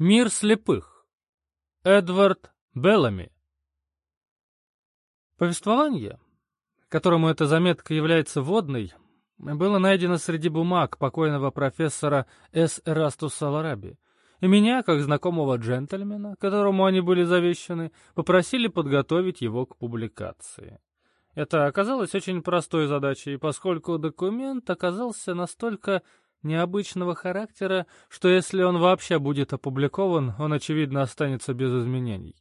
Мир слепых. Эдвард Беллами. Повествование, которому эта заметка является вводной, было найдено среди бумаг покойного профессора С. Эрастуса Лараби, и меня, как знакомого джентльмена, которому они были завещаны, попросили подготовить его к публикации. Это оказалось очень простой задачей, поскольку документ оказался настолько необычного характера, что если он вообще будет опубликован, он, очевидно, останется без изменений.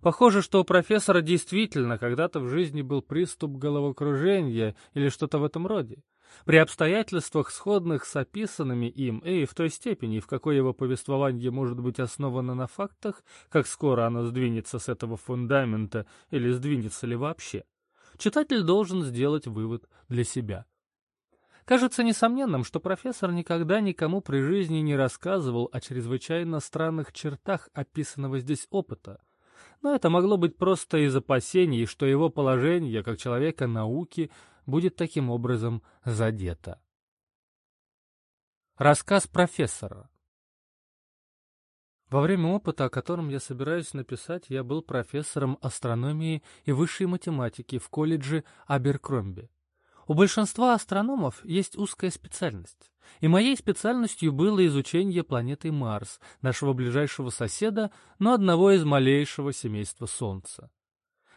Похоже, что у профессора действительно когда-то в жизни был приступ головокружения или что-то в этом роде. При обстоятельствах, сходных с описанными им, и в той степени, в какой его повествование может быть основано на фактах, как скоро оно сдвинется с этого фундамента или сдвинется ли вообще, читатель должен сделать вывод для себя. Кажется несомненным, что профессор никогда никому при жизни не рассказывал о чрезвычайно странных чертах описанного здесь опыта. Но это могло быть просто из опасений, что его положение как человека науки будет таким образом задето. Рассказ профессора Во время опыта, о котором я собираюсь написать, я был профессором астрономии и высшей математики в колледже Аберкромби. У большинства астрономов есть узкая специальность, и моей специальностью было изучение планеты Марс, нашего ближайшего соседа, но одного из малейшего семейства Солнца.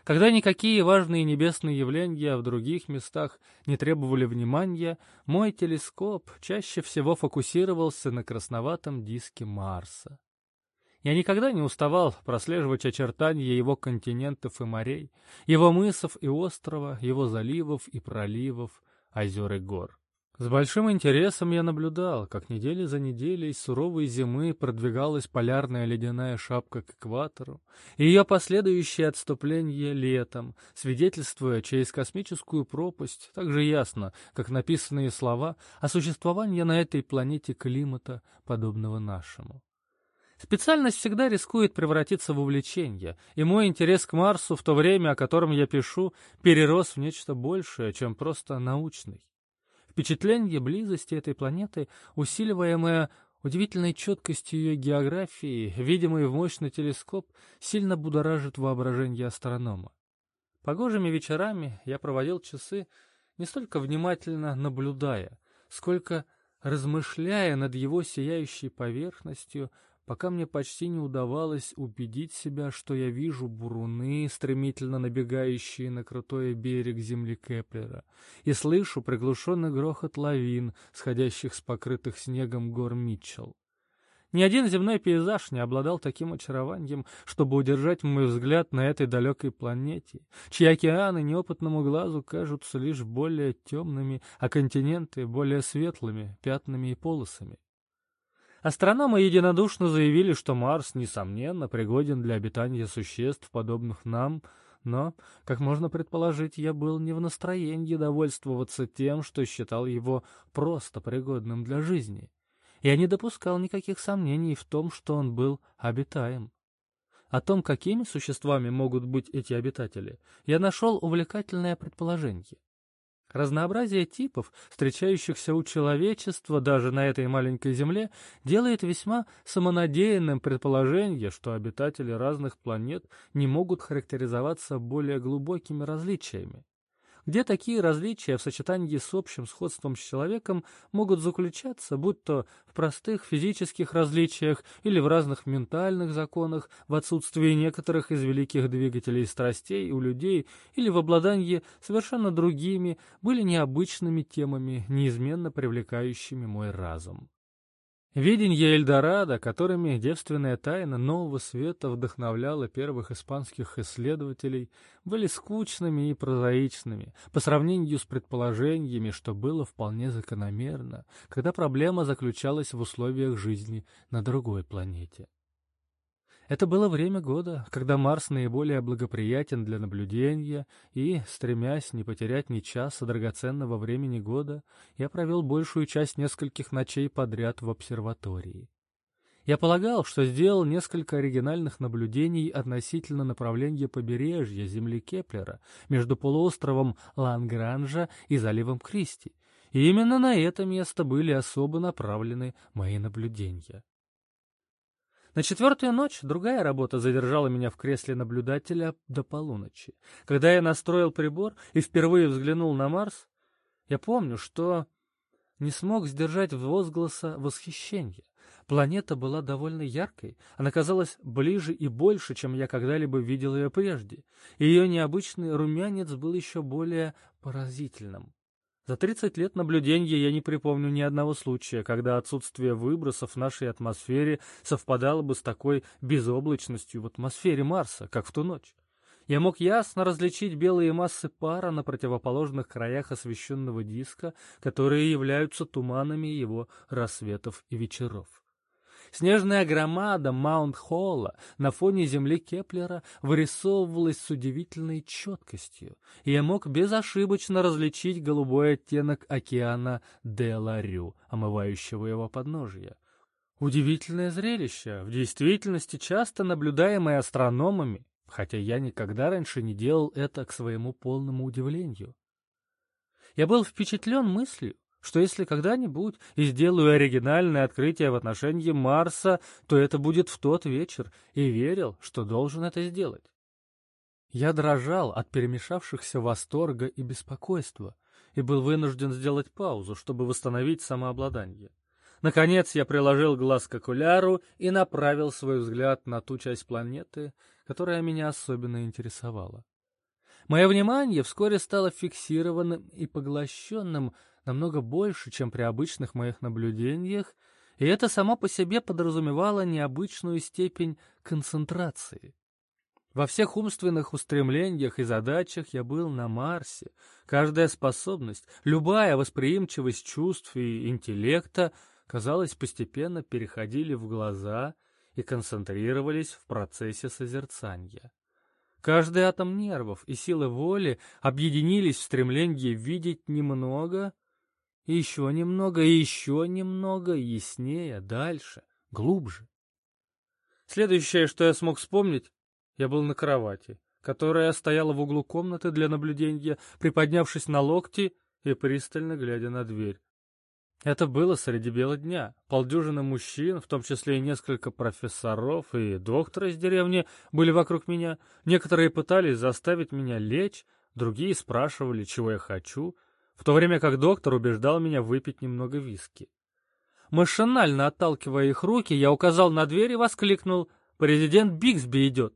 Когда никакие важные небесные явления в других местах не требовали внимания, мой телескоп чаще всего фокусировался на красноватом диске Марса. Я никогда не уставал прослеживать очертания его континентов и морей, его мысов и острова, его заливов и проливов, озер и гор. С большим интересом я наблюдал, как недели за неделей суровой зимы продвигалась полярная ледяная шапка к экватору, и ее последующее отступление летом, свидетельствуя через космическую пропасть так же ясно, как написанные слова о существовании на этой планете климата, подобного нашему. Специальность всегда рискует превратиться в увлечение, и мой интерес к Марсу в то время, о котором я пишу, перерос в нечто большее, чем просто научный. Впечатление близости этой планеты, усиливаемое удивительной четкостью ее географии, видимой в мощный телескоп, сильно будоражит воображение астронома. Погожими вечерами я проводил часы, не столько внимательно наблюдая, сколько размышляя над его сияющей поверхностью, пока мне почти не удавалось убедить себя, что я вижу буруны, стремительно набегающие на крутой берег земли Кеплера, и слышу приглушенный грохот лавин, сходящих с покрытых снегом гор Митчелл. Ни один земной пейзаж не обладал таким очарованием, чтобы удержать мой взгляд на этой далекой планете, чьи океаны неопытному глазу кажутся лишь более темными, а континенты более светлыми пятнами и полосами. Астрономы единодушно заявили, что Марс, несомненно, пригоден для обитания существ, подобных нам, но, как можно предположить, я был не в настроении довольствоваться тем, что считал его просто пригодным для жизни. Я не допускал никаких сомнений в том, что он был обитаем. О том, какими существами могут быть эти обитатели, я нашел увлекательное предположение. Разнообразие типов, встречающихся у человечества даже на этой маленькой Земле, делает весьма самонадеянным предположение, что обитатели разных планет не могут характеризоваться более глубокими различиями где такие различия в сочетании с общим сходством с человеком могут заключаться, будь то в простых физических различиях или в разных ментальных законах, в отсутствии некоторых из великих двигателей страстей у людей или в обладании совершенно другими, были необычными темами, неизменно привлекающими мой разум. Виденье Эльдорадо, которыми девственная тайна нового света вдохновляла первых испанских исследователей, были скучными и прозаичными по сравнению с предположениями, что было вполне закономерно, когда проблема заключалась в условиях жизни на другой планете. Это было время года, когда Марс наиболее благоприятен для наблюдения, и, стремясь не потерять ни часа драгоценного времени года, я провел большую часть нескольких ночей подряд в обсерватории. Я полагал, что сделал несколько оригинальных наблюдений относительно направления побережья Земли Кеплера между полуостровом Лангранжа и заливом Кристи, и именно на это место были особо направлены мои наблюдения. На четвертую ночь другая работа задержала меня в кресле наблюдателя до полуночи. Когда я настроил прибор и впервые взглянул на Марс, я помню, что не смог сдержать возгласа восхищения. Планета была довольно яркой, она казалась ближе и больше, чем я когда-либо видел ее прежде, и ее необычный румянец был еще более поразительным. За 30 лет наблюдения я не припомню ни одного случая, когда отсутствие выбросов в нашей атмосфере совпадало бы с такой безоблачностью в атмосфере Марса, как в ту ночь. Я мог ясно различить белые массы пара на противоположных краях освещенного диска, которые являются туманами его рассветов и вечеров. Снежная громада Маунт-Холла на фоне земли Кеплера вырисовывалась с удивительной четкостью, и я мог безошибочно различить голубой оттенок океана Деларю, омывающего его подножье. Удивительное зрелище, в действительности часто наблюдаемое астрономами, хотя я никогда раньше не делал это к своему полному удивлению. Я был впечатлен мыслью, что если когда-нибудь и сделаю оригинальное открытие в отношении Марса, то это будет в тот вечер, и верил, что должен это сделать. Я дрожал от перемешавшихся восторга и беспокойства и был вынужден сделать паузу, чтобы восстановить самообладание. Наконец я приложил глаз к окуляру и направил свой взгляд на ту часть планеты, которая меня особенно интересовала. Мое внимание вскоре стало фиксированным и поглощенным намного больше, чем при обычных моих наблюдениях, и это само по себе подразумевало необычную степень концентрации. Во всех умственных устремлениях и задачах я был на Марсе. Каждая способность, любая восприимчивость чувств и интеллекта, казалось, постепенно переходили в глаза и концентрировались в процессе созерцания. Каждый атом нервов и силы воли объединились в стремлении видеть немного, еще немного, еще немного, яснее, дальше, глубже. Следующее, что я смог вспомнить, я был на кровати, которая стояла в углу комнаты для наблюдения, приподнявшись на локти и пристально глядя на дверь. Это было среди бела дня. Полдюжины мужчин, в том числе и несколько профессоров и доктора из деревни, были вокруг меня. Некоторые пытались заставить меня лечь, другие спрашивали, чего я хочу, в то время как доктор убеждал меня выпить немного виски. Машинально отталкивая их руки, я указал на дверь и воскликнул «Президент Бигсби идет!»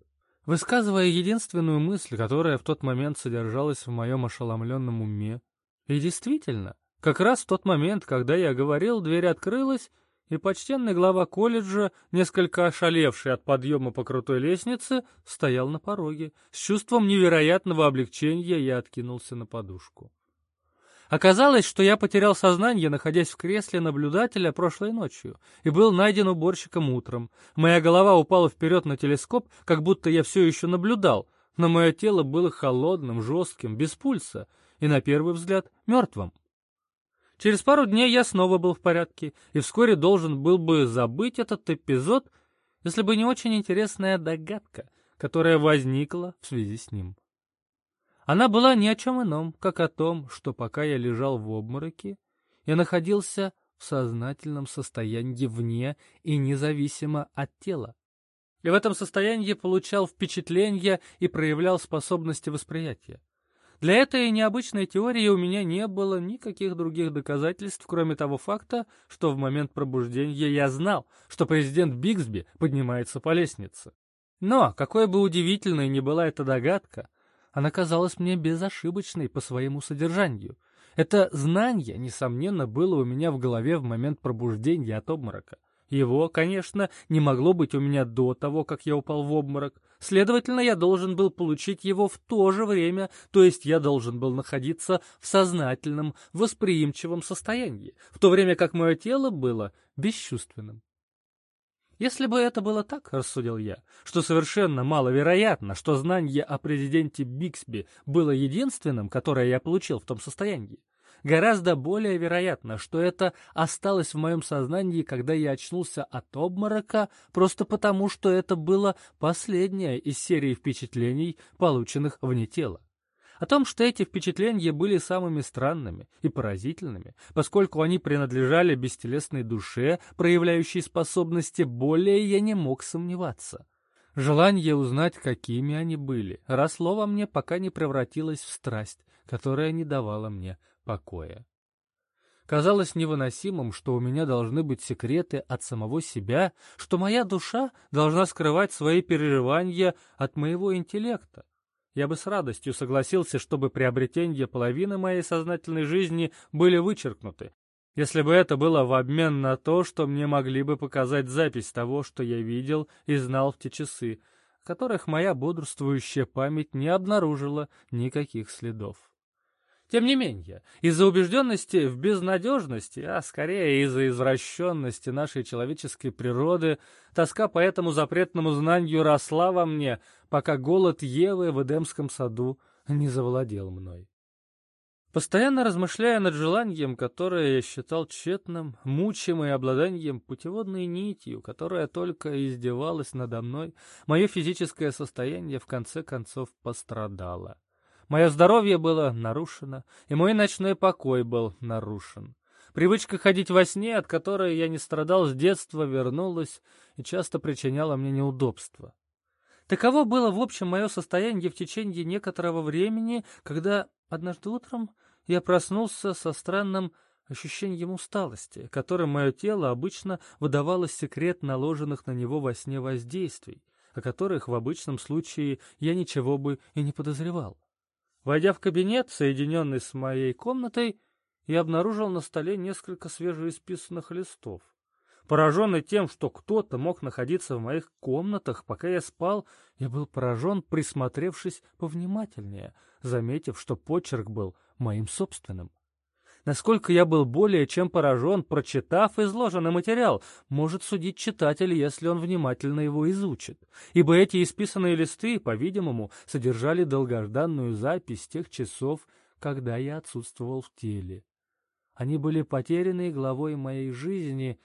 высказывая единственную мысль, которая в тот момент содержалась в моем ошеломленном уме. И действительно, как раз в тот момент, когда я говорил, дверь открылась, и почтенный глава колледжа, несколько ошалевший от подъема по крутой лестнице, стоял на пороге. С чувством невероятного облегчения я откинулся на подушку. Оказалось, что я потерял сознание, находясь в кресле наблюдателя прошлой ночью, и был найден уборщиком утром. Моя голова упала вперед на телескоп, как будто я все еще наблюдал, но мое тело было холодным, жестким, без пульса и, на первый взгляд, мертвым. Через пару дней я снова был в порядке, и вскоре должен был бы забыть этот эпизод, если бы не очень интересная догадка, которая возникла в связи с ним. Она была ни о чем ином, как о том, что пока я лежал в обмороке, я находился в сознательном состоянии вне и независимо от тела. И в этом состоянии получал впечатления и проявлял способности восприятия. Для этой необычной теории у меня не было никаких других доказательств, кроме того факта, что в момент пробуждения я знал, что президент Бигсби поднимается по лестнице. Но, какой бы удивительной ни была эта догадка, она казалась мне безошибочной по своему содержанию. Это знание, несомненно, было у меня в голове в момент пробуждения от обморока. Его, конечно, не могло быть у меня до того, как я упал в обморок. Следовательно, я должен был получить его в то же время, то есть я должен был находиться в сознательном, восприимчивом состоянии, в то время как мое тело было бесчувственным. Если бы это было так, рассудил я, что совершенно маловероятно, что знание о президенте Биксби было единственным, которое я получил в том состоянии, гораздо более вероятно, что это осталось в моем сознании, когда я очнулся от обморока, просто потому, что это было последнее из серии впечатлений, полученных вне тела. О том, что эти впечатления были самыми странными и поразительными, поскольку они принадлежали бестелесной душе, проявляющей способности, более я не мог сомневаться. Желание узнать, какими они были, росло во мне, пока не превратилось в страсть, которая не давала мне покоя. Казалось невыносимым, что у меня должны быть секреты от самого себя, что моя душа должна скрывать свои переживания от моего интеллекта. Я бы с радостью согласился, чтобы приобретения половины моей сознательной жизни были вычеркнуты, если бы это было в обмен на то, что мне могли бы показать запись того, что я видел и знал в те часы, которых моя бодрствующая память не обнаружила никаких следов. Тем не менее, из-за убежденности в безнадежности, а скорее из-за извращенности нашей человеческой природы, тоска по этому запретному знанию росла во мне, пока голод Евы в Эдемском саду не завладел мной. Постоянно размышляя над желанием, которое я считал тщетным, мучимый обладанием путеводной нитью, которая только издевалась надо мной, мое физическое состояние в конце концов пострадало. Мое здоровье было нарушено, и мой ночной покой был нарушен. Привычка ходить во сне, от которой я не страдал с детства, вернулась и часто причиняла мне неудобства. Таково было в общем мое состояние в течение некоторого времени, когда однажды утром я проснулся со странным ощущением усталости, которым мое тело обычно выдавало секрет наложенных на него во сне воздействий, о которых в обычном случае я ничего бы и не подозревал. Войдя в кабинет, соединенный с моей комнатой, я обнаружил на столе несколько свежеисписанных листов. Пораженный тем, что кто-то мог находиться в моих комнатах, пока я спал, я был поражен, присмотревшись повнимательнее, заметив, что почерк был моим собственным. Насколько я был более чем поражен, прочитав изложенный материал, может судить читатель, если он внимательно его изучит. Ибо эти исписанные листы, по-видимому, содержали долгожданную запись тех часов, когда я отсутствовал в теле. Они были потерянной главой моей жизни,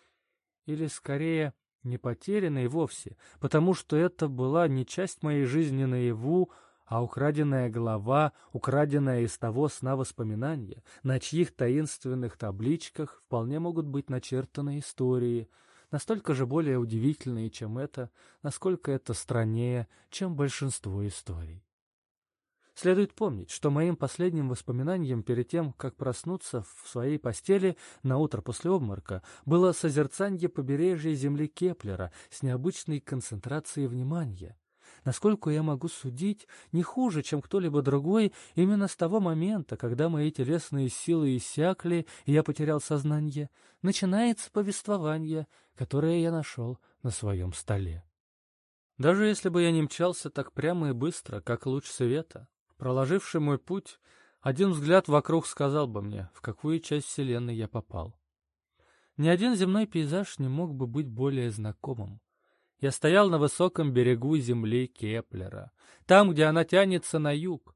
или, скорее, не потерянной вовсе, потому что это была не часть моей жизни наяву, а украденная глава, украденная из того сна воспоминания, на чьих таинственных табличках вполне могут быть начертаны истории, настолько же более удивительные, чем это, насколько это страннее, чем большинство историй. Следует помнить, что моим последним воспоминанием перед тем, как проснуться в своей постели на утро после обморока, было созерцание побережья земли Кеплера с необычной концентрацией внимания насколько я могу судить, не хуже, чем кто-либо другой, именно с того момента, когда мои телесные силы иссякли, и я потерял сознание, начинается повествование, которое я нашел на своем столе. Даже если бы я не мчался так прямо и быстро, как луч света, проложивший мой путь, один взгляд вокруг сказал бы мне, в какую часть Вселенной я попал. Ни один земной пейзаж не мог бы быть более знакомым. Я стоял на высоком берегу земли Кеплера, там, где она тянется на юг.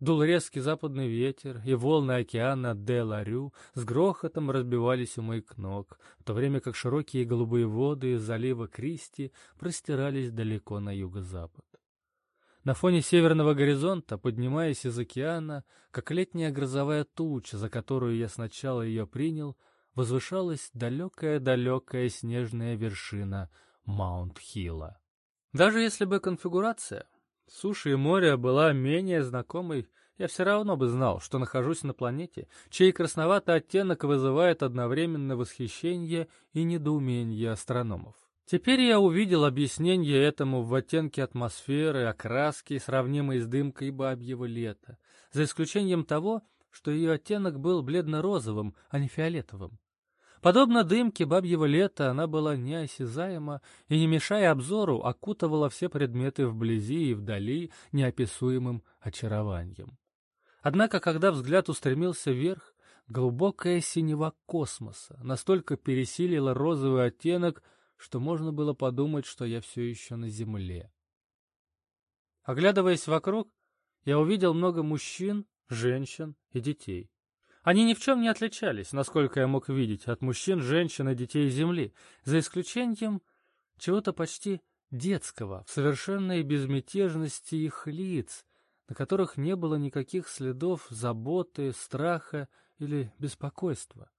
Дул резкий западный ветер, и волны океана Де-Ларю с грохотом разбивались у моих ног, в то время как широкие голубые воды залива Кристи простирались далеко на юго-запад. На фоне северного горизонта, поднимаясь из океана, как летняя грозовая туча, за которую я сначала ее принял, возвышалась далекая-далекая снежная вершина Маунт-Хилла. Даже если бы конфигурация суши и моря была менее знакомой, я все равно бы знал, что нахожусь на планете, чей красноватый оттенок вызывает одновременно восхищение и недоумение астрономов. Теперь я увидел объяснение этому в оттенке атмосферы, окраски, сравнимой с дымкой бабьего лета, за исключением того, что ее оттенок был бледно-розовым, а не фиолетовым. Подобно дымке бабьего лета, она была неосязаема и, не мешая обзору, окутывала все предметы вблизи и вдали неописуемым очарованием. Однако, когда взгляд устремился вверх, глубокая синева космоса настолько пересилила розовый оттенок, что можно было подумать, что я все еще на земле. Оглядываясь вокруг, я увидел много мужчин, женщин и детей. Они ни в чем не отличались, насколько я мог видеть, от мужчин, женщин и детей Земли, за исключением чего-то почти детского в совершенной безмятежности их лиц, на которых не было никаких следов заботы, страха или беспокойства.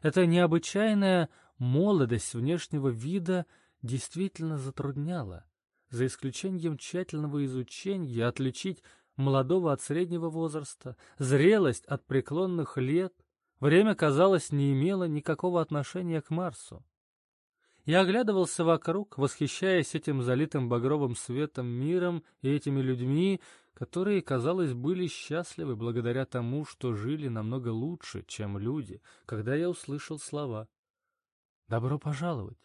Эта необычайная молодость внешнего вида действительно затрудняла. За исключением тщательного изучения отличить молодого от среднего возраста, зрелость от преклонных лет, время, казалось, не имело никакого отношения к Марсу. Я оглядывался вокруг, восхищаясь этим залитым багровым светом миром и этими людьми, которые, казалось, были счастливы благодаря тому, что жили намного лучше, чем люди, когда я услышал слова «Добро пожаловать!»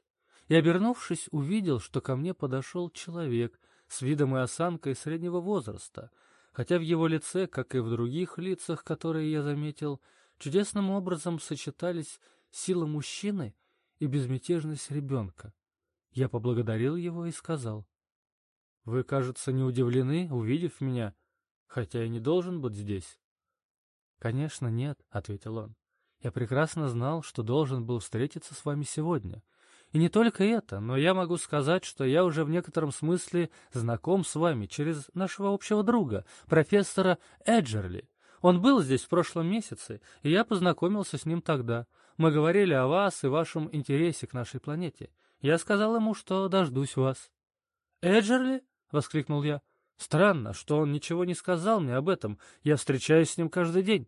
и, обернувшись, увидел, что ко мне подошел человек с видом и осанкой среднего возраста, хотя в его лице, как и в других лицах, которые я заметил, чудесным образом сочетались сила мужчины и безмятежность ребенка. Я поблагодарил его и сказал, «Вы, кажется, не удивлены, увидев меня, хотя я не должен быть здесь». «Конечно, нет», — ответил он. «Я прекрасно знал, что должен был встретиться с вами сегодня. И не только это, но я могу сказать, что я уже в некотором смысле знаком с вами через нашего общего друга, профессора Эджерли. Он был здесь в прошлом месяце, и я познакомился с ним тогда. Мы говорили о вас и вашем интересе к нашей планете. Я сказал ему, что дождусь вас. «Эджерли?» — воскликнул я. «Странно, что он ничего не сказал мне об этом. Я встречаюсь с ним каждый день».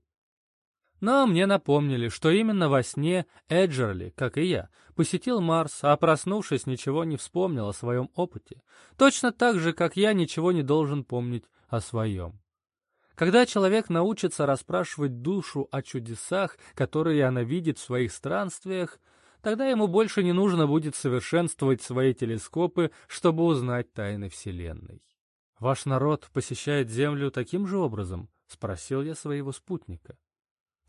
Но мне напомнили, что именно во сне Эджерли, как и я, посетил Марс, а проснувшись, ничего не вспомнил о своем опыте. Точно так же, как я ничего не должен помнить о своем. Когда человек научится расспрашивать душу о чудесах, которые она видит в своих странствиях, тогда ему больше не нужно будет совершенствовать свои телескопы, чтобы узнать тайны Вселенной. «Ваш народ посещает Землю таким же образом?» — спросил я своего спутника.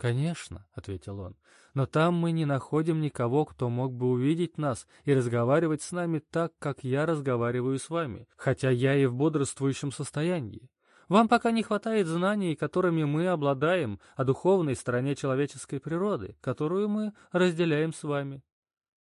«Конечно», — ответил он, — «но там мы не находим никого, кто мог бы увидеть нас и разговаривать с нами так, как я разговариваю с вами, хотя я и в бодрствующем состоянии. Вам пока не хватает знаний, которыми мы обладаем, о духовной стороне человеческой природы, которую мы разделяем с вами.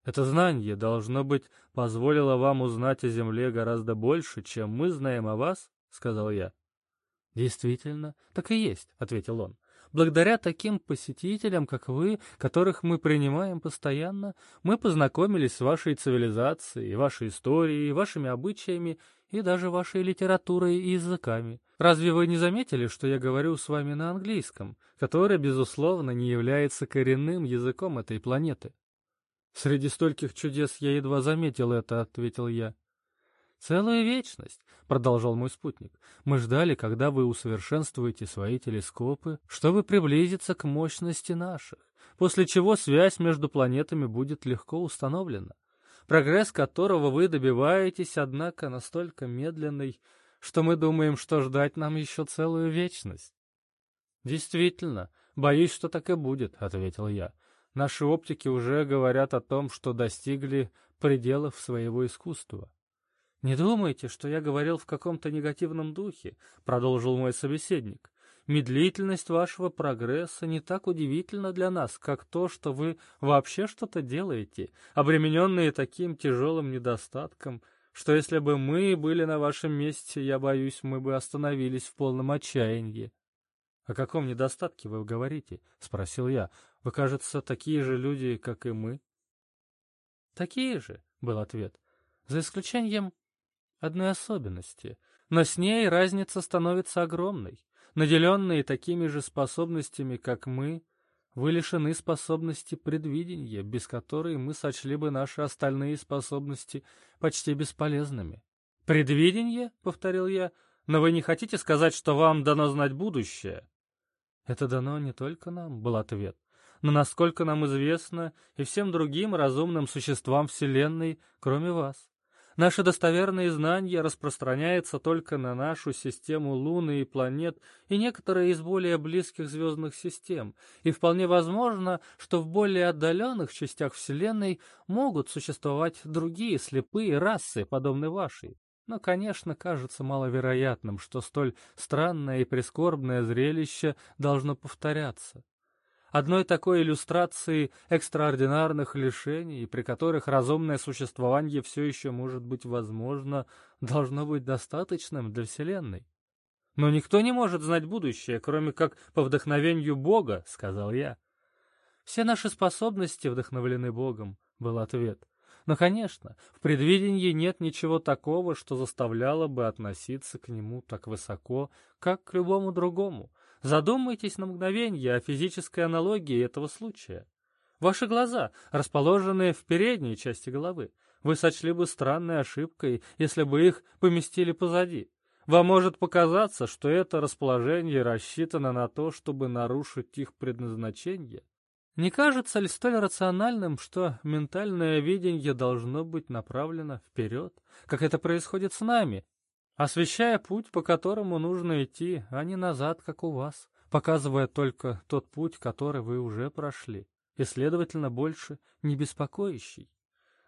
Это знание, должно быть, позволило вам узнать о Земле гораздо больше, чем мы знаем о вас, — сказал я. — Действительно, так и есть, — ответил он. Благодаря таким посетителям, как вы, которых мы принимаем постоянно, мы познакомились с вашей цивилизацией, вашей историей, вашими обычаями и даже вашей литературой и языками. Разве вы не заметили, что я говорю с вами на английском, который, безусловно, не является коренным языком этой планеты? Среди стольких чудес я едва заметил это, — ответил я. «Целую вечность», — продолжал мой спутник. «Мы ждали, когда вы усовершенствуете свои телескопы, чтобы приблизиться к мощности наших, после чего связь между планетами будет легко установлена. Прогресс которого вы добиваетесь, однако, настолько медленный, что мы думаем, что ждать нам еще целую вечность». «Действительно, боюсь, что так и будет», — ответил я. «Наши оптики уже говорят о том, что достигли пределов своего искусства». «Не думайте, что я говорил в каком-то негативном духе», — продолжил мой собеседник. «Медлительность вашего прогресса не так удивительна для нас, как то, что вы вообще что-то делаете, обремененные таким тяжелым недостатком, что если бы мы были на вашем месте, я боюсь, мы бы остановились в полном отчаянии». «О каком недостатке вы говорите?» — спросил я. «Вы, кажется, такие же люди, как и мы». «Такие же», — был ответ, — «за исключением одной особенности, но с ней разница становится огромной. Наделенные такими же способностями, как мы, вы лишены способности предвидения, без которой мы сочли бы наши остальные способности почти бесполезными. «Предвидение?» — повторил я. «Но вы не хотите сказать, что вам дано знать будущее?» «Это дано не только нам», — был ответ, «но насколько нам известно и всем другим разумным существам Вселенной, кроме вас. Наши достоверные знания распространяются только на нашу систему Луны и планет и некоторые из более близких звездных систем, и вполне возможно, что в более отдаленных частях Вселенной могут существовать другие слепые расы, подобные вашей. Но, конечно, кажется маловероятным, что столь странное и прискорбное зрелище должно повторяться. Одной такой иллюстрации экстраординарных лишений, при которых разумное существование все еще может быть возможно, должно быть достаточным для Вселенной. Но никто не может знать будущее, кроме как по вдохновению Бога, — сказал я. Все наши способности вдохновлены Богом, — был ответ. Но, конечно, в предвидении нет ничего такого, что заставляло бы относиться к нему так высоко, как к любому другому. Задумайтесь на мгновение о физической аналогии этого случая. Ваши глаза, расположенные в передней части головы, вы сочли бы странной ошибкой, если бы их поместили позади. Вам может показаться, что это расположение рассчитано на то, чтобы нарушить их предназначение. Не кажется ли столь рациональным, что ментальное видение должно быть направлено вперед, как это происходит с нами, освещая путь, по которому нужно идти, а не назад, как у вас, показывая только тот путь, который вы уже прошли, и, следовательно, больше не беспокоящий?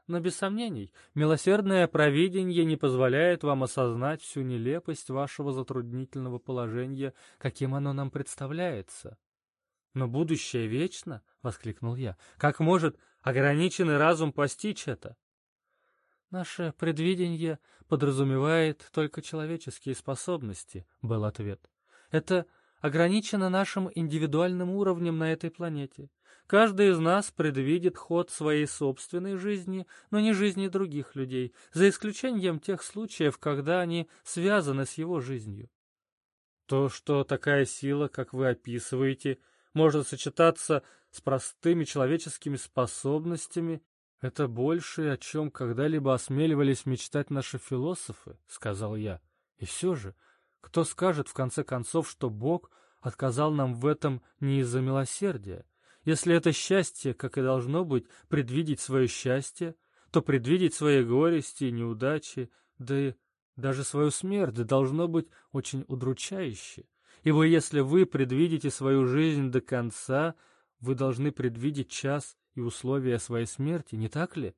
Но без сомнений, милосердное провидение не позволяет вам осознать всю нелепость вашего затруднительного положения, каким оно нам представляется. «Но будущее вечно!» — воскликнул я. «Как может ограниченный разум постичь это?» «Наше предвидение подразумевает только человеческие способности», — был ответ. «Это ограничено нашим индивидуальным уровнем на этой планете. Каждый из нас предвидит ход своей собственной жизни, но не жизни других людей, за исключением тех случаев, когда они связаны с его жизнью. То, что такая сила, как вы описываете, может сочетаться с простыми человеческими способностями, это больше, о чем когда-либо осмеливались мечтать наши философы, — сказал я. И все же, кто скажет в конце концов, что Бог отказал нам в этом не из-за милосердия? Если это счастье, как и должно быть, предвидеть свое счастье, то предвидеть свои горести неудачи, да и даже свою смерть должно быть очень удручающе. Ибо если вы предвидите свою жизнь до конца, вы должны предвидеть час и условия своей смерти, не так ли?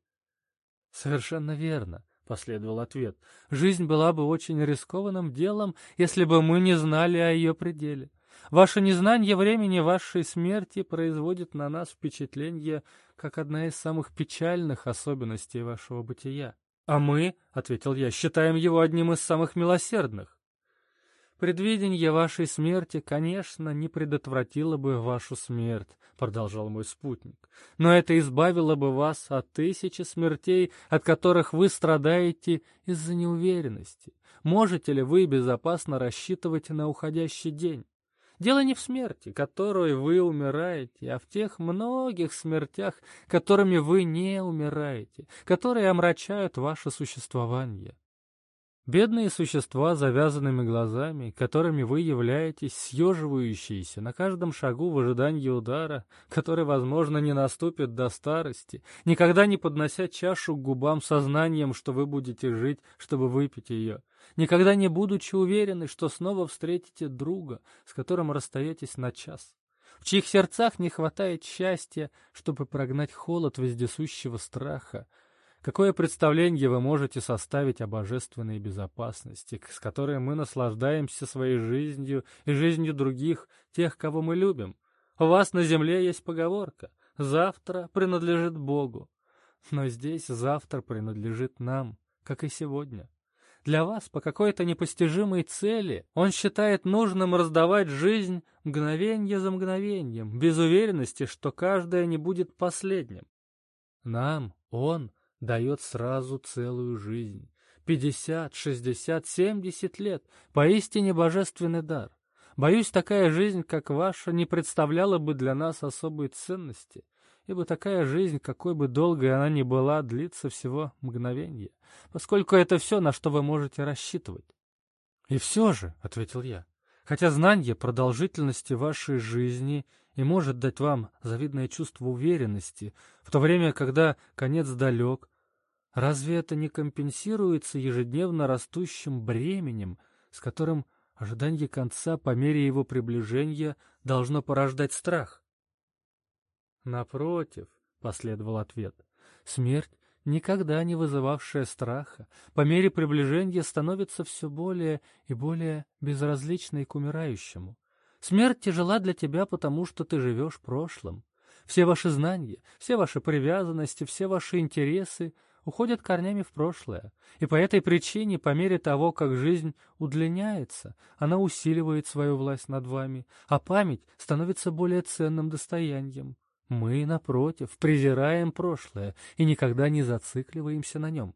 Совершенно верно, последовал ответ. Жизнь была бы очень рискованным делом, если бы мы не знали о ее пределе. Ваше незнание времени вашей смерти производит на нас впечатление, как одна из самых печальных особенностей вашего бытия. А мы, — ответил я, — считаем его одним из самых милосердных. Предвидение вашей смерти, конечно, не предотвратило бы вашу смерть, продолжал мой спутник, но это избавило бы вас от тысячи смертей, от которых вы страдаете из-за неуверенности. Можете ли вы безопасно рассчитывать на уходящий день? Дело не в смерти, которой вы умираете, а в тех многих смертях, которыми вы не умираете, которые омрачают ваше существование. Бедные существа с завязанными глазами, которыми вы являетесь, съеживающиеся на каждом шагу в ожидании удара, который, возможно, не наступит до старости, никогда не поднося чашу к губам сознанием, что вы будете жить, чтобы выпить ее, никогда не будучи уверены, что снова встретите друга, с которым расстаетесь на час, в чьих сердцах не хватает счастья, чтобы прогнать холод вездесущего страха, Какое представление вы можете составить о божественной безопасности, с которой мы наслаждаемся своей жизнью и жизнью других, тех, кого мы любим? У вас на земле есть поговорка «завтра принадлежит Богу». Но здесь завтра принадлежит нам, как и сегодня. Для вас по какой-то непостижимой цели он считает нужным раздавать жизнь мгновенье за мгновением, без уверенности, что каждое не будет последним. Нам он дает сразу целую жизнь. Пятьдесят, шестьдесят, семьдесят лет. Поистине божественный дар. Боюсь, такая жизнь, как ваша, не представляла бы для нас особой ценности, ибо такая жизнь, какой бы долгой она ни была, длится всего мгновение, поскольку это все, на что вы можете рассчитывать. — И все же, — ответил я, — хотя знание продолжительности вашей жизни и может дать вам завидное чувство уверенности, в то время, когда конец далек, Разве это не компенсируется ежедневно растущим бременем, с которым ожидание конца по мере его приближения должно порождать страх? Напротив, последовал ответ, смерть, никогда не вызывавшая страха, по мере приближения становится все более и более безразличной к умирающему. Смерть тяжела для тебя, потому что ты живешь прошлым. Все ваши знания, все ваши привязанности, все ваши интересы уходят корнями в прошлое, и по этой причине, по мере того, как жизнь удлиняется, она усиливает свою власть над вами, а память становится более ценным достоянием. Мы, напротив, презираем прошлое и никогда не зацикливаемся на нем.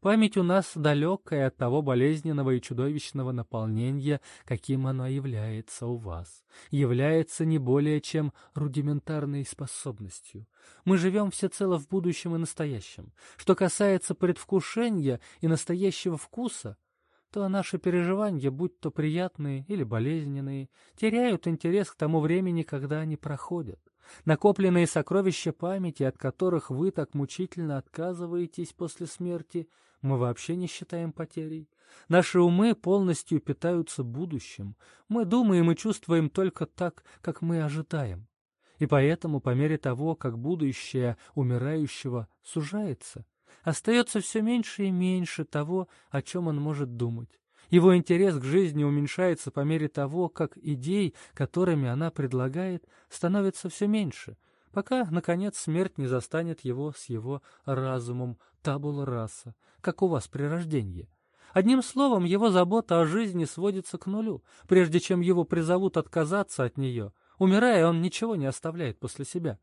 Память у нас далекая от того болезненного и чудовищного наполнения, каким оно является у вас. Является не более чем рудиментарной способностью. Мы живем всецело в будущем и настоящем. Что касается предвкушения и настоящего вкуса, то наши переживания, будь то приятные или болезненные, теряют интерес к тому времени, когда они проходят. Накопленные сокровища памяти, от которых вы так мучительно отказываетесь после смерти, мы вообще не считаем потерей. Наши умы полностью питаются будущим. Мы думаем и чувствуем только так, как мы ожидаем. И поэтому, по мере того, как будущее умирающего сужается, остается все меньше и меньше того, о чем он может думать. Его интерес к жизни уменьшается по мере того, как идей, которыми она предлагает, становится все меньше, пока, наконец, смерть не застанет его с его разумом табула раса, как у вас при рождении. Одним словом, его забота о жизни сводится к нулю, прежде чем его призовут отказаться от нее. Умирая, он ничего не оставляет после себя.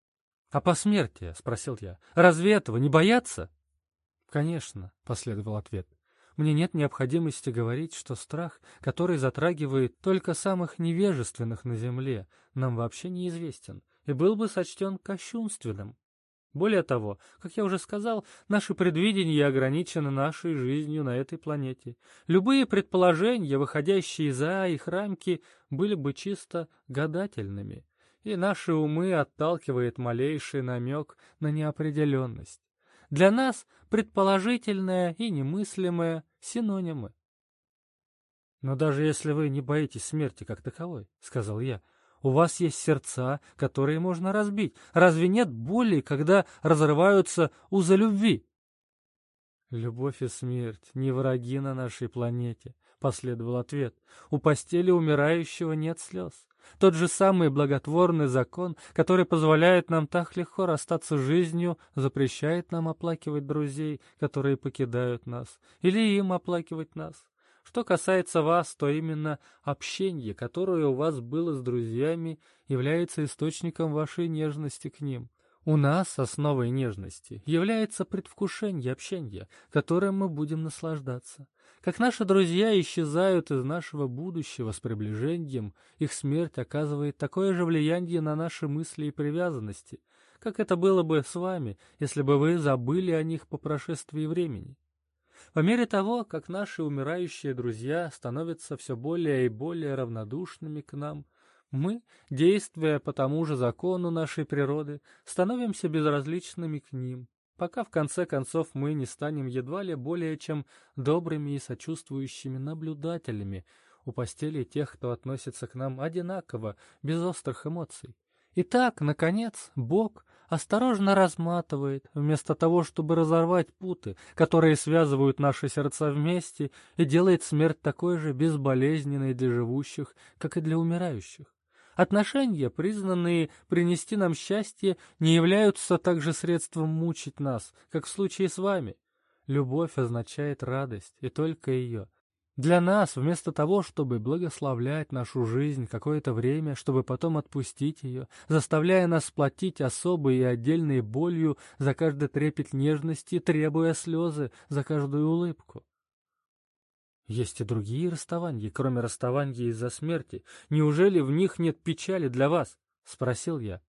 — А посмертие? — спросил я. — Разве этого не боятся? — Конечно, — последовал ответ. Мне нет необходимости говорить, что страх, который затрагивает только самых невежественных на земле, нам вообще неизвестен и был бы сочтен кощунственным. Более того, как я уже сказал, наши предвидения ограничены нашей жизнью на этой планете. Любые предположения, выходящие за их рамки, были бы чисто гадательными, и наши умы отталкивает малейший намек на неопределенность. Для нас предположительное и немыслимое — синонимы. «Но даже если вы не боитесь смерти как таковой, — сказал я, — у вас есть сердца, которые можно разбить. Разве нет боли, когда разрываются узы любви?» «Любовь и смерть — не враги на нашей планете», — последовал ответ. «У постели умирающего нет слез. Тот же самый благотворный закон, который позволяет нам так легко расстаться с жизнью, запрещает нам оплакивать друзей, которые покидают нас, или им оплакивать нас. Что касается вас, то именно общение, которое у вас было с друзьями, является источником вашей нежности к ним. У нас основой нежности является предвкушение общения, которым мы будем наслаждаться. Как наши друзья исчезают из нашего будущего с приближением, их смерть оказывает такое же влияние на наши мысли и привязанности, как это было бы с вами, если бы вы забыли о них по прошествии времени. По мере того, как наши умирающие друзья становятся все более и более равнодушными к нам, мы, действуя по тому же закону нашей природы, становимся безразличными к ним, пока в конце концов мы не станем едва ли более чем добрыми и сочувствующими наблюдателями у постели тех, кто относится к нам одинаково, без острых эмоций. И так, наконец, Бог осторожно разматывает, вместо того, чтобы разорвать путы, которые связывают наши сердца вместе, и делает смерть такой же безболезненной для живущих, как и для умирающих. Отношения, признанные принести нам счастье, не являются также средством мучить нас, как в случае с вами. Любовь означает радость, и только ее. Для нас, вместо того, чтобы благословлять нашу жизнь какое-то время, чтобы потом отпустить ее, заставляя нас платить особой и отдельной болью за каждый трепет нежности, требуя слезы за каждую улыбку. Есть и другие расставания, кроме расставания из-за смерти. Неужели в них нет печали для вас? — спросил я.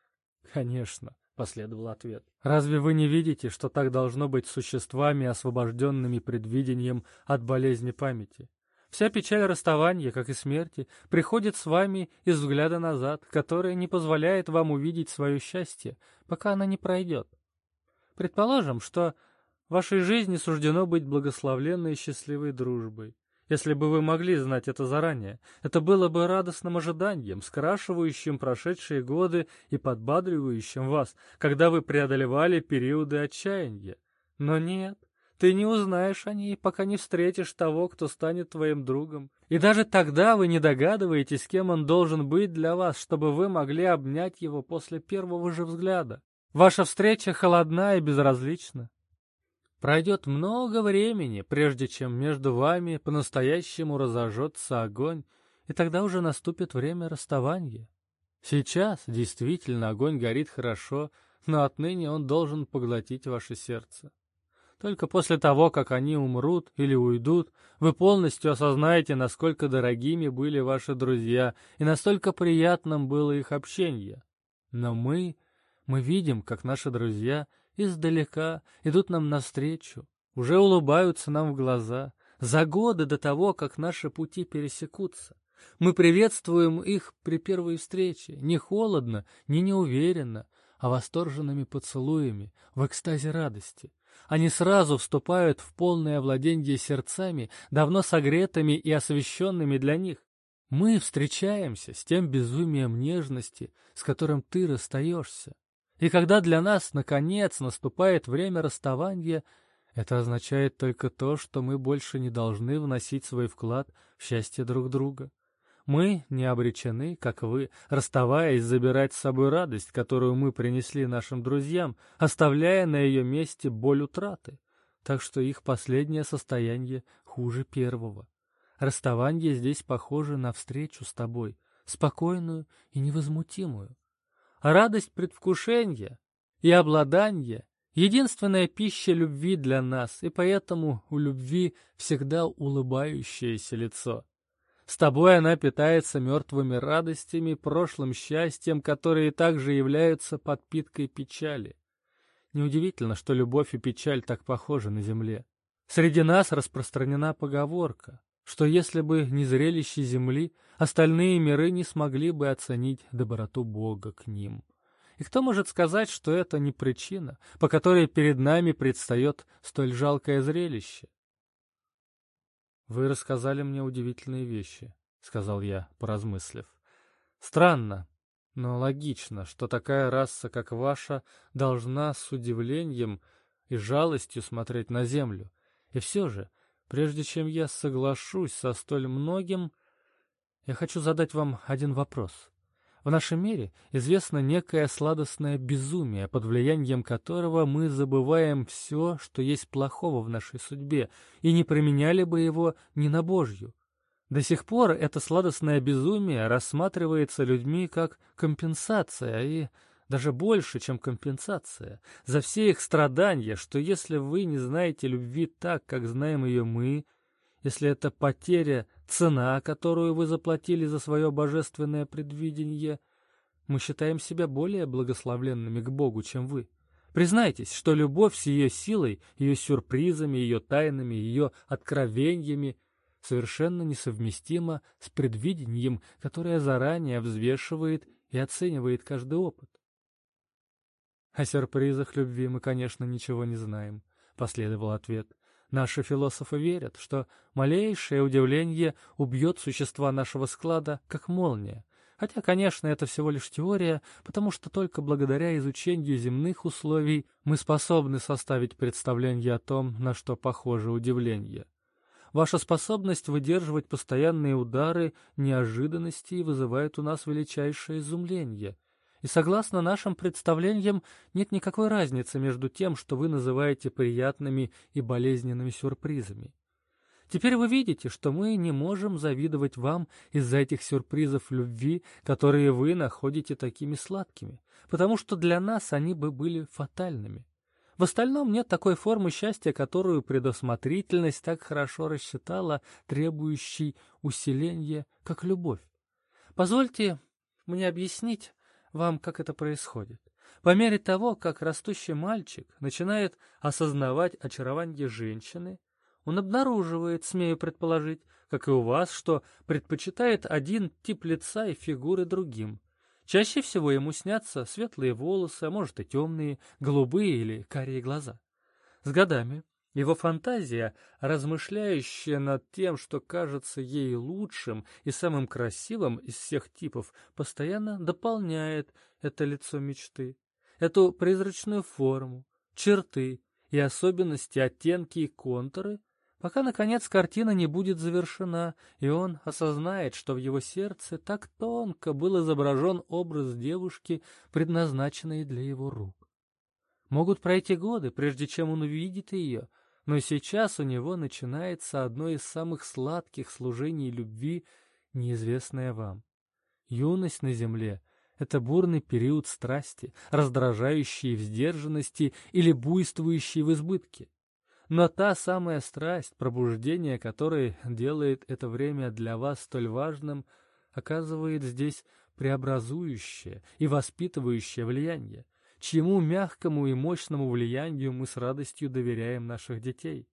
— Конечно, — последовал ответ. — Разве вы не видите, что так должно быть существами, освобожденными предвидением от болезни памяти? Вся печаль расставания, как и смерти, приходит с вами из взгляда назад, которая не позволяет вам увидеть свое счастье, пока она не пройдет. Предположим, что Вашей жизни суждено быть благословленной и счастливой дружбой. Если бы вы могли знать это заранее, это было бы радостным ожиданием, скрашивающим прошедшие годы и подбадривающим вас, когда вы преодолевали периоды отчаяния. Но нет, ты не узнаешь о ней, пока не встретишь того, кто станет твоим другом. И даже тогда вы не догадываетесь, кем он должен быть для вас, чтобы вы могли обнять его после первого же взгляда. Ваша встреча холодна и безразлична. Пройдет много времени, прежде чем между вами по-настоящему разожжется огонь, и тогда уже наступит время расставания. Сейчас действительно огонь горит хорошо, но отныне он должен поглотить ваше сердце. Только после того, как они умрут или уйдут, вы полностью осознаете, насколько дорогими были ваши друзья и настолько приятным было их общение. Но мы, мы видим, как наши друзья — издалека идут нам навстречу, уже улыбаются нам в глаза, за годы до того, как наши пути пересекутся. Мы приветствуем их при первой встрече, не холодно, не неуверенно, а восторженными поцелуями, в экстазе радости. Они сразу вступают в полное владение сердцами, давно согретыми и освященными для них. Мы встречаемся с тем безумием нежности, с которым ты расстаешься, и когда для нас, наконец, наступает время расставания, это означает только то, что мы больше не должны вносить свой вклад в счастье друг друга. Мы не обречены, как вы, расставаясь, забирать с собой радость, которую мы принесли нашим друзьям, оставляя на ее месте боль утраты. Так что их последнее состояние хуже первого. Расставание здесь похоже на встречу с тобой, спокойную и невозмутимую радость предвкушения и обладания — единственная пища любви для нас, и поэтому у любви всегда улыбающееся лицо. С тобой она питается мертвыми радостями, прошлым счастьем, которые также являются подпиткой печали. Неудивительно, что любовь и печаль так похожи на земле. Среди нас распространена поговорка, что если бы не зрелище земли, остальные миры не смогли бы оценить доброту Бога к ним. И кто может сказать, что это не причина, по которой перед нами предстает столь жалкое зрелище? «Вы рассказали мне удивительные вещи», — сказал я, поразмыслив. «Странно, но логично, что такая раса, как ваша, должна с удивлением и жалостью смотреть на Землю. И все же, прежде чем я соглашусь со столь многим, я хочу задать вам один вопрос. В нашем мире известно некое сладостное безумие, под влиянием которого мы забываем все, что есть плохого в нашей судьбе, и не применяли бы его ни на Божью. До сих пор это сладостное безумие рассматривается людьми как компенсация и даже больше, чем компенсация, за все их страдания, что если вы не знаете любви так, как знаем ее мы, если это потеря, цена, которую вы заплатили за свое божественное предвидение, мы считаем себя более благословленными к Богу, чем вы. Признайтесь, что любовь с ее силой, ее сюрпризами, ее тайнами, ее откровениями совершенно несовместима с предвидением, которое заранее взвешивает и оценивает каждый опыт. О сюрпризах любви мы, конечно, ничего не знаем, — последовал ответ. Наши философы верят, что малейшее удивление убьет существа нашего склада, как молния. Хотя, конечно, это всего лишь теория, потому что только благодаря изучению земных условий мы способны составить представление о том, на что похоже удивление. Ваша способность выдерживать постоянные удары неожиданностей вызывает у нас величайшее изумление. И согласно нашим представлениям, нет никакой разницы между тем, что вы называете приятными и болезненными сюрпризами. Теперь вы видите, что мы не можем завидовать вам из-за этих сюрпризов любви, которые вы находите такими сладкими, потому что для нас они бы были фатальными. В остальном нет такой формы счастья, которую предусмотрительность так хорошо рассчитала, требующей усиления, как любовь. Позвольте мне объяснить, вам, как это происходит. По мере того, как растущий мальчик начинает осознавать очарование женщины, он обнаруживает, смею предположить, как и у вас, что предпочитает один тип лица и фигуры другим. Чаще всего ему снятся светлые волосы, а может и темные, голубые или карие глаза. С годами его фантазия, размышляющая над тем, что кажется ей лучшим и самым красивым из всех типов, постоянно дополняет это лицо мечты, эту призрачную форму, черты и особенности, оттенки и контуры, пока, наконец, картина не будет завершена, и он осознает, что в его сердце так тонко был изображен образ девушки, предназначенной для его рук. Могут пройти годы, прежде чем он увидит ее — Но сейчас у него начинается одно из самых сладких служений любви, неизвестное вам. Юность на земле — это бурный период страсти, раздражающий в сдержанности или буйствующий в избытке. Но та самая страсть, пробуждение которой делает это время для вас столь важным, оказывает здесь преобразующее и воспитывающее влияние, чьему мягкому и мощному влиянию мы с радостью доверяем наших детей.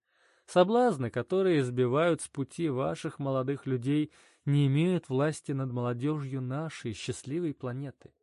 Соблазны, которые сбивают с пути ваших молодых людей, не имеют власти над молодежью нашей счастливой планеты.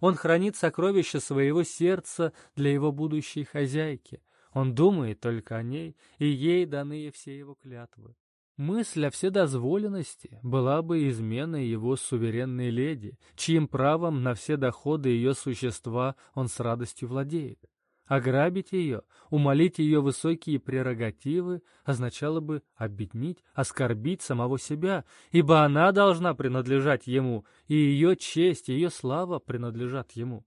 Он хранит сокровища своего сердца для его будущей хозяйки. Он думает только о ней, и ей даны все его клятвы. Мысль о вседозволенности была бы изменой его суверенной леди, чьим правом на все доходы ее существа он с радостью владеет. Ограбить ее, умолить ее высокие прерогативы означало бы обеднить, оскорбить самого себя, ибо она должна принадлежать ему, и ее честь, ее слава принадлежат ему.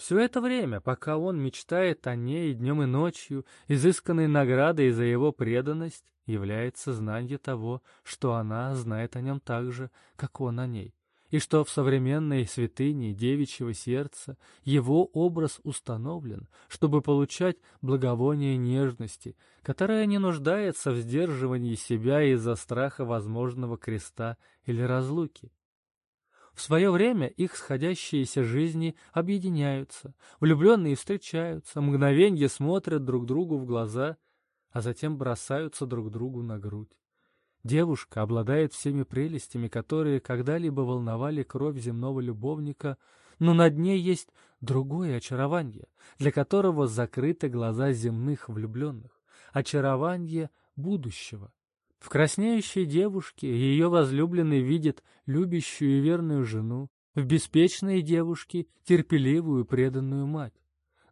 Все это время, пока он мечтает о ней днем и ночью, изысканной наградой за его преданность является знание того, что она знает о нем так же, как он о ней, и что в современной святыне девичьего сердца его образ установлен, чтобы получать благовоние нежности, которая не нуждается в сдерживании себя из-за страха возможного креста или разлуки. В свое время их сходящиеся жизни объединяются, влюбленные встречаются, мгновенье смотрят друг другу в глаза, а затем бросаются друг другу на грудь. Девушка обладает всеми прелестями, которые когда-либо волновали кровь земного любовника, но над ней есть другое очарование, для которого закрыты глаза земных влюбленных, очарование будущего. В краснеющей девушке ее возлюбленный видит любящую и верную жену, в беспечной девушке терпеливую преданную мать.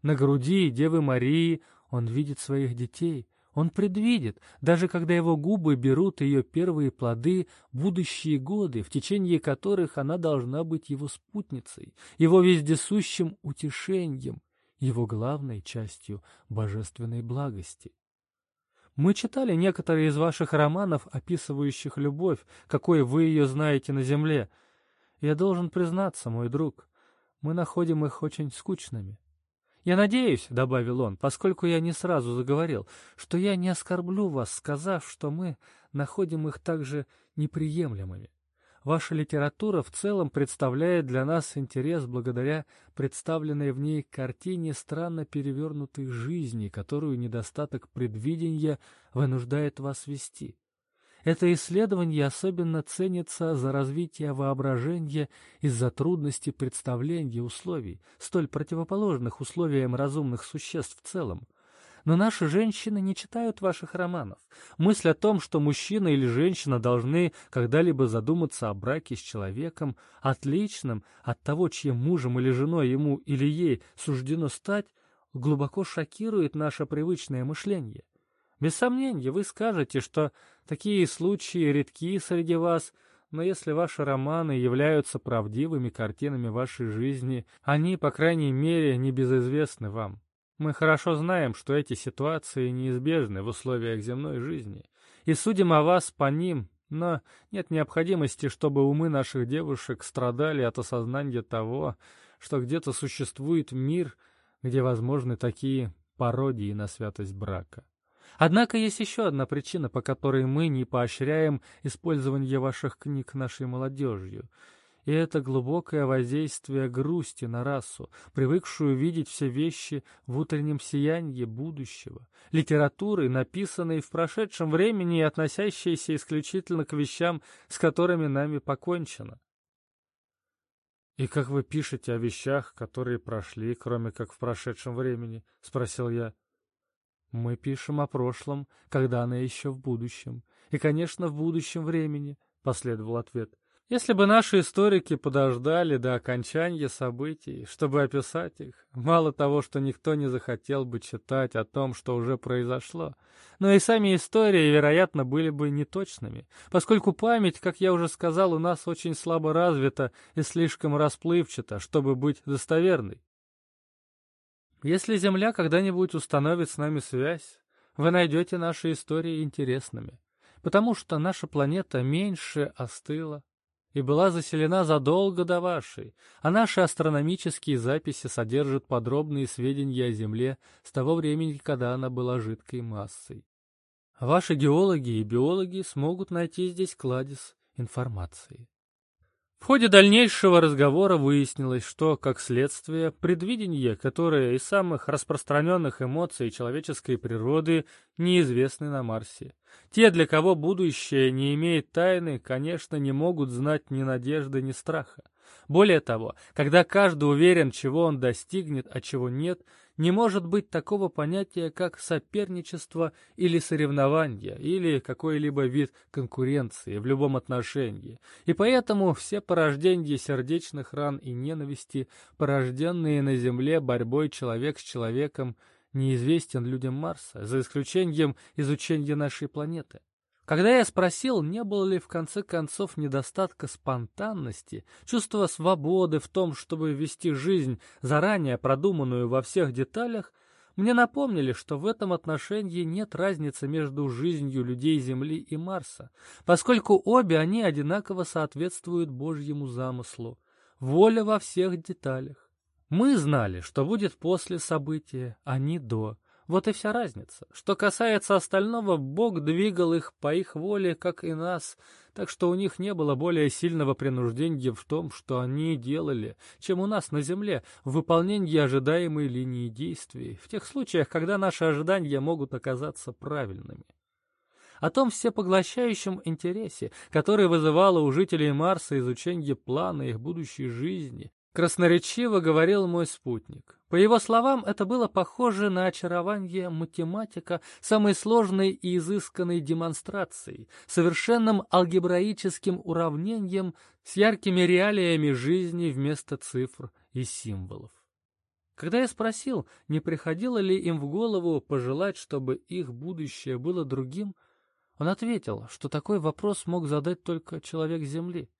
На груди Девы Марии он видит своих детей, он предвидит, даже когда его губы берут ее первые плоды, будущие годы, в течение которых она должна быть его спутницей, его вездесущим утешением, его главной частью божественной благости. Мы читали некоторые из ваших романов, описывающих любовь, какой вы ее знаете на земле. Я должен признаться, мой друг, мы находим их очень скучными. Я надеюсь, — добавил он, поскольку я не сразу заговорил, — что я не оскорблю вас, сказав, что мы находим их также неприемлемыми. Ваша литература в целом представляет для нас интерес благодаря представленной в ней картине странно перевернутой жизни, которую недостаток предвидения вынуждает вас вести. Это исследование особенно ценится за развитие воображения из-за трудности представления условий, столь противоположных условиям разумных существ в целом. Но наши женщины не читают ваших романов. Мысль о том, что мужчина или женщина должны когда-либо задуматься о браке с человеком, отличным от того, чьим мужем или женой ему или ей суждено стать, глубоко шокирует наше привычное мышление. Без сомнения, вы скажете, что такие случаи редки среди вас, но если ваши романы являются правдивыми картинами вашей жизни, они, по крайней мере, не безызвестны вам. Мы хорошо знаем, что эти ситуации неизбежны в условиях земной жизни, и судим о вас по ним, но нет необходимости, чтобы умы наших девушек страдали от осознания того, что где-то существует мир, где возможны такие пародии на святость брака. Однако есть еще одна причина, по которой мы не поощряем использование ваших книг нашей молодежью — и это глубокое воздействие грусти на расу, привыкшую видеть все вещи в утреннем сиянии будущего, литературы, написанной в прошедшем времени и относящейся исключительно к вещам, с которыми нами покончено. «И как вы пишете о вещах, которые прошли, кроме как в прошедшем времени?» — спросил я. «Мы пишем о прошлом, когда оно еще в будущем. И, конечно, в будущем времени», — последовал ответ. Если бы наши историки подождали до окончания событий, чтобы описать их, мало того, что никто не захотел бы читать о том, что уже произошло, но и сами истории, вероятно, были бы неточными, поскольку память, как я уже сказал, у нас очень слабо развита и слишком расплывчата, чтобы быть достоверной. Если Земля когда-нибудь установит с нами связь, вы найдете наши истории интересными, потому что наша планета меньше остыла и была заселена задолго до вашей, а наши астрономические записи содержат подробные сведения о Земле с того времени, когда она была жидкой массой. Ваши геологи и биологи смогут найти здесь кладезь информации. В ходе дальнейшего разговора выяснилось, что, как следствие, предвидение, которое из самых распространенных эмоций человеческой природы, неизвестны на Марсе. Те, для кого будущее не имеет тайны, конечно, не могут знать ни надежды, ни страха. Более того, когда каждый уверен, чего он достигнет, а чего нет, не может быть такого понятия, как соперничество или соревнование, или какой-либо вид конкуренции в любом отношении. И поэтому все порождения сердечных ран и ненависти, порожденные на Земле борьбой человек с человеком, неизвестен людям Марса, за исключением изучения нашей планеты. Когда я спросил, не было ли в конце концов недостатка спонтанности, чувства свободы в том, чтобы вести жизнь, заранее продуманную во всех деталях, мне напомнили, что в этом отношении нет разницы между жизнью людей Земли и Марса, поскольку обе они одинаково соответствуют Божьему замыслу. Воля во всех деталях. Мы знали, что будет после события, а не до. Вот и вся разница. Что касается остального, Бог двигал их по их воле, как и нас, так что у них не было более сильного принуждения в том, что они делали, чем у нас на земле, в выполнении ожидаемой линии действий, в тех случаях, когда наши ожидания могут оказаться правильными. О том всепоглощающем интересе, который вызывало у жителей Марса изучение плана их будущей жизни, красноречиво говорил мой спутник. По его словам, это было похоже на очарование математика самой сложной и изысканной демонстрацией, совершенным алгебраическим уравнением с яркими реалиями жизни вместо цифр и символов. Когда я спросил, не приходило ли им в голову пожелать, чтобы их будущее было другим, он ответил, что такой вопрос мог задать только человек Земли.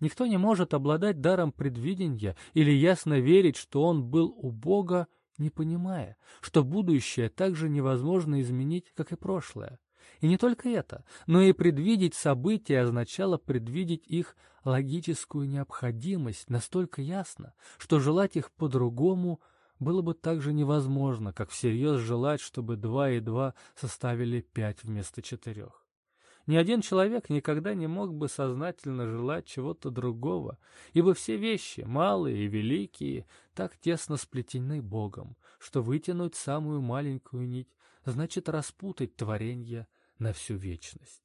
Никто не может обладать даром предвидения или ясно верить, что он был у Бога, не понимая, что будущее так же невозможно изменить, как и прошлое. И не только это, но и предвидеть события означало предвидеть их логическую необходимость настолько ясно, что желать их по-другому было бы так же невозможно, как всерьез желать, чтобы два и два составили пять вместо четырех. Ни один человек никогда не мог бы сознательно желать чего-то другого, ибо все вещи, малые и великие, так тесно сплетены Богом, что вытянуть самую маленькую нить значит распутать творение на всю вечность.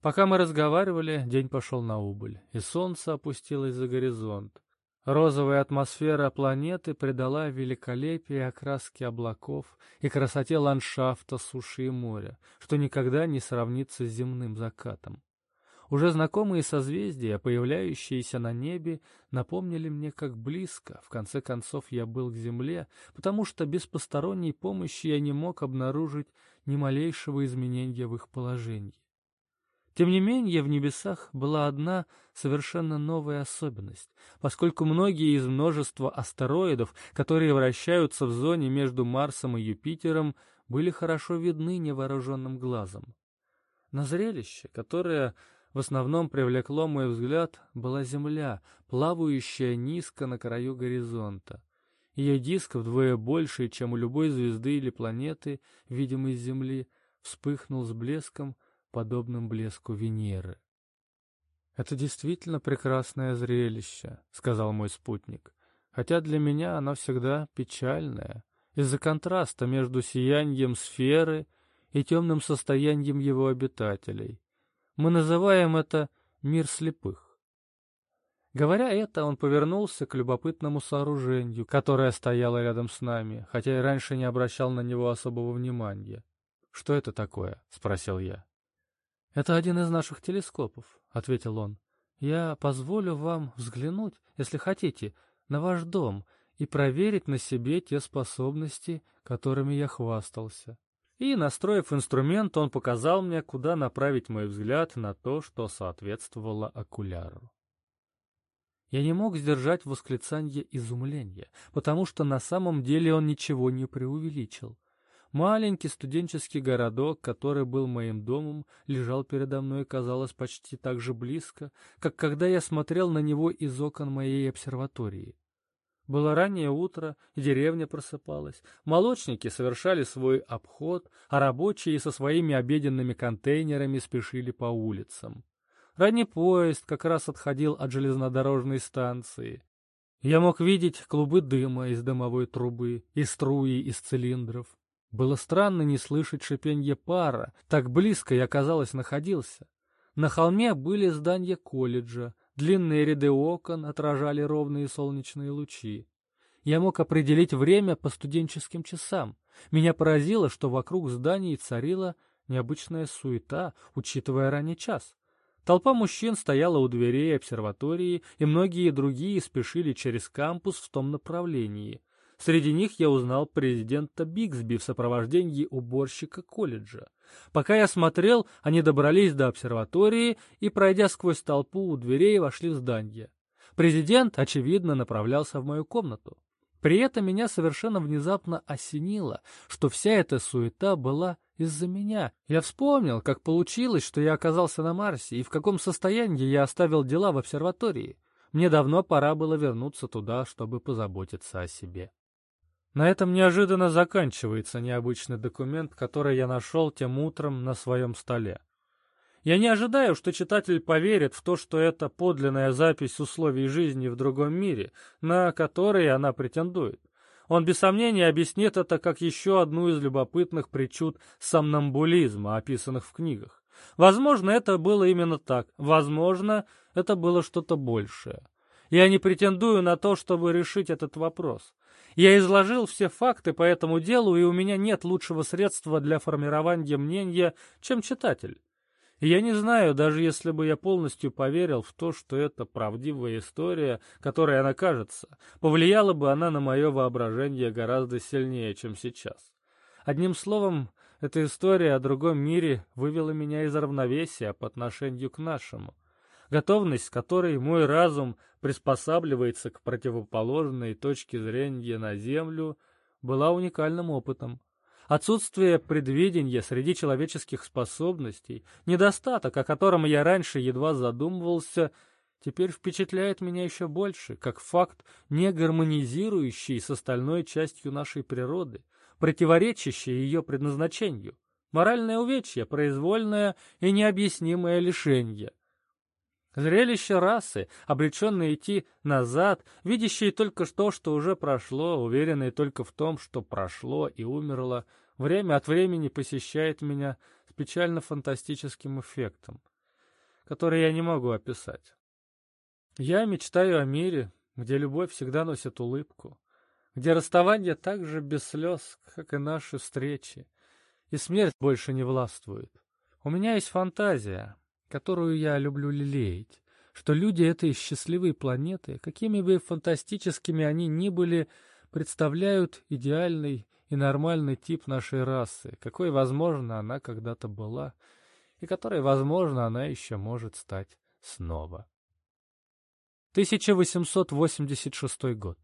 Пока мы разговаривали, день пошел на убыль, и солнце опустилось за горизонт. Розовая атмосфера планеты придала великолепие окраски облаков и красоте ландшафта суши и моря, что никогда не сравнится с земным закатом. Уже знакомые созвездия, появляющиеся на небе, напомнили мне, как близко, в конце концов, я был к Земле, потому что без посторонней помощи я не мог обнаружить ни малейшего изменения в их положении. Тем не менее, в небесах была одна совершенно новая особенность, поскольку многие из множества астероидов, которые вращаются в зоне между Марсом и Юпитером, были хорошо видны невооруженным глазом. На зрелище, которое в основном привлекло мой взгляд, была Земля, плавающая низко на краю горизонта. Ее диск вдвое больше, чем у любой звезды или планеты, видимой с Земли, вспыхнул с блеском, подобным блеску Венеры. «Это действительно прекрасное зрелище», — сказал мой спутник, «хотя для меня оно всегда печальное, из-за контраста между сиянием сферы и темным состоянием его обитателей. Мы называем это «мир слепых». Говоря это, он повернулся к любопытному сооружению, которое стояло рядом с нами, хотя и раньше не обращал на него особого внимания. «Что это такое?» — спросил я. «Это один из наших телескопов», — ответил он. «Я позволю вам взглянуть, если хотите, на ваш дом и проверить на себе те способности, которыми я хвастался». И, настроив инструмент, он показал мне, куда направить мой взгляд на то, что соответствовало окуляру. Я не мог сдержать восклицание изумления, потому что на самом деле он ничего не преувеличил. Маленький студенческий городок, который был моим домом, лежал передо мной казалось почти так же близко, как когда я смотрел на него из окон моей обсерватории. Было раннее утро, деревня просыпалась. Молочники совершали свой обход, а рабочие со своими обеденными контейнерами спешили по улицам. Ранний поезд как раз отходил от железнодорожной станции. Я мог видеть клубы дыма из дымовой трубы и струи из цилиндров. Было странно не слышать шипенье пара, так близко я, казалось, находился. На холме были здания колледжа, длинные ряды окон отражали ровные солнечные лучи. Я мог определить время по студенческим часам. Меня поразило, что вокруг зданий царила необычная суета, учитывая ранний час. Толпа мужчин стояла у дверей обсерватории, и многие другие спешили через кампус в том направлении — Среди них я узнал президента Бигсби в сопровождении уборщика колледжа. Пока я смотрел, они добрались до обсерватории и, пройдя сквозь толпу у дверей, вошли в здание. Президент, очевидно, направлялся в мою комнату. При этом меня совершенно внезапно осенило, что вся эта суета была из-за меня. Я вспомнил, как получилось, что я оказался на Марсе и в каком состоянии я оставил дела в обсерватории. Мне давно пора было вернуться туда, чтобы позаботиться о себе. На этом неожиданно заканчивается необычный документ, который я нашел тем утром на своем столе. Я не ожидаю, что читатель поверит в то, что это подлинная запись условий жизни в другом мире, на которые она претендует. Он без сомнения объяснит это как еще одну из любопытных причуд сомнамбулизма, описанных в книгах. Возможно, это было именно так. Возможно, это было что-то большее. Я не претендую на то, чтобы решить этот вопрос. Я изложил все факты по этому делу, и у меня нет лучшего средства для формирования мнения, чем читатель. я не знаю, даже если бы я полностью поверил в то, что это правдивая история, которой она кажется, повлияла бы она на мое воображение гораздо сильнее, чем сейчас. Одним словом, эта история о другом мире вывела меня из равновесия по отношению к нашему готовность которой мой разум приспосабливается к противоположной точке зрения на Землю, была уникальным опытом. Отсутствие предвидения среди человеческих способностей, недостаток, о котором я раньше едва задумывался, теперь впечатляет меня еще больше, как факт, не гармонизирующий с остальной частью нашей природы, противоречащий ее предназначению. Моральное увечье, произвольное и необъяснимое лишение — Зрелище расы, обреченные идти назад, видящие только то, что уже прошло, уверенные только в том, что прошло и умерло, время от времени посещает меня с печально-фантастическим эффектом, который я не могу описать. Я мечтаю о мире, где любовь всегда носит улыбку, где расставание так же без слез, как и наши встречи, и смерть больше не властвует. У меня есть фантазия, которую я люблю лелеять, что люди этой счастливой планеты, какими бы фантастическими они ни были, представляют идеальный и нормальный тип нашей расы, какой, возможно, она когда-то была, и которой, возможно, она еще может стать снова. 1886 год.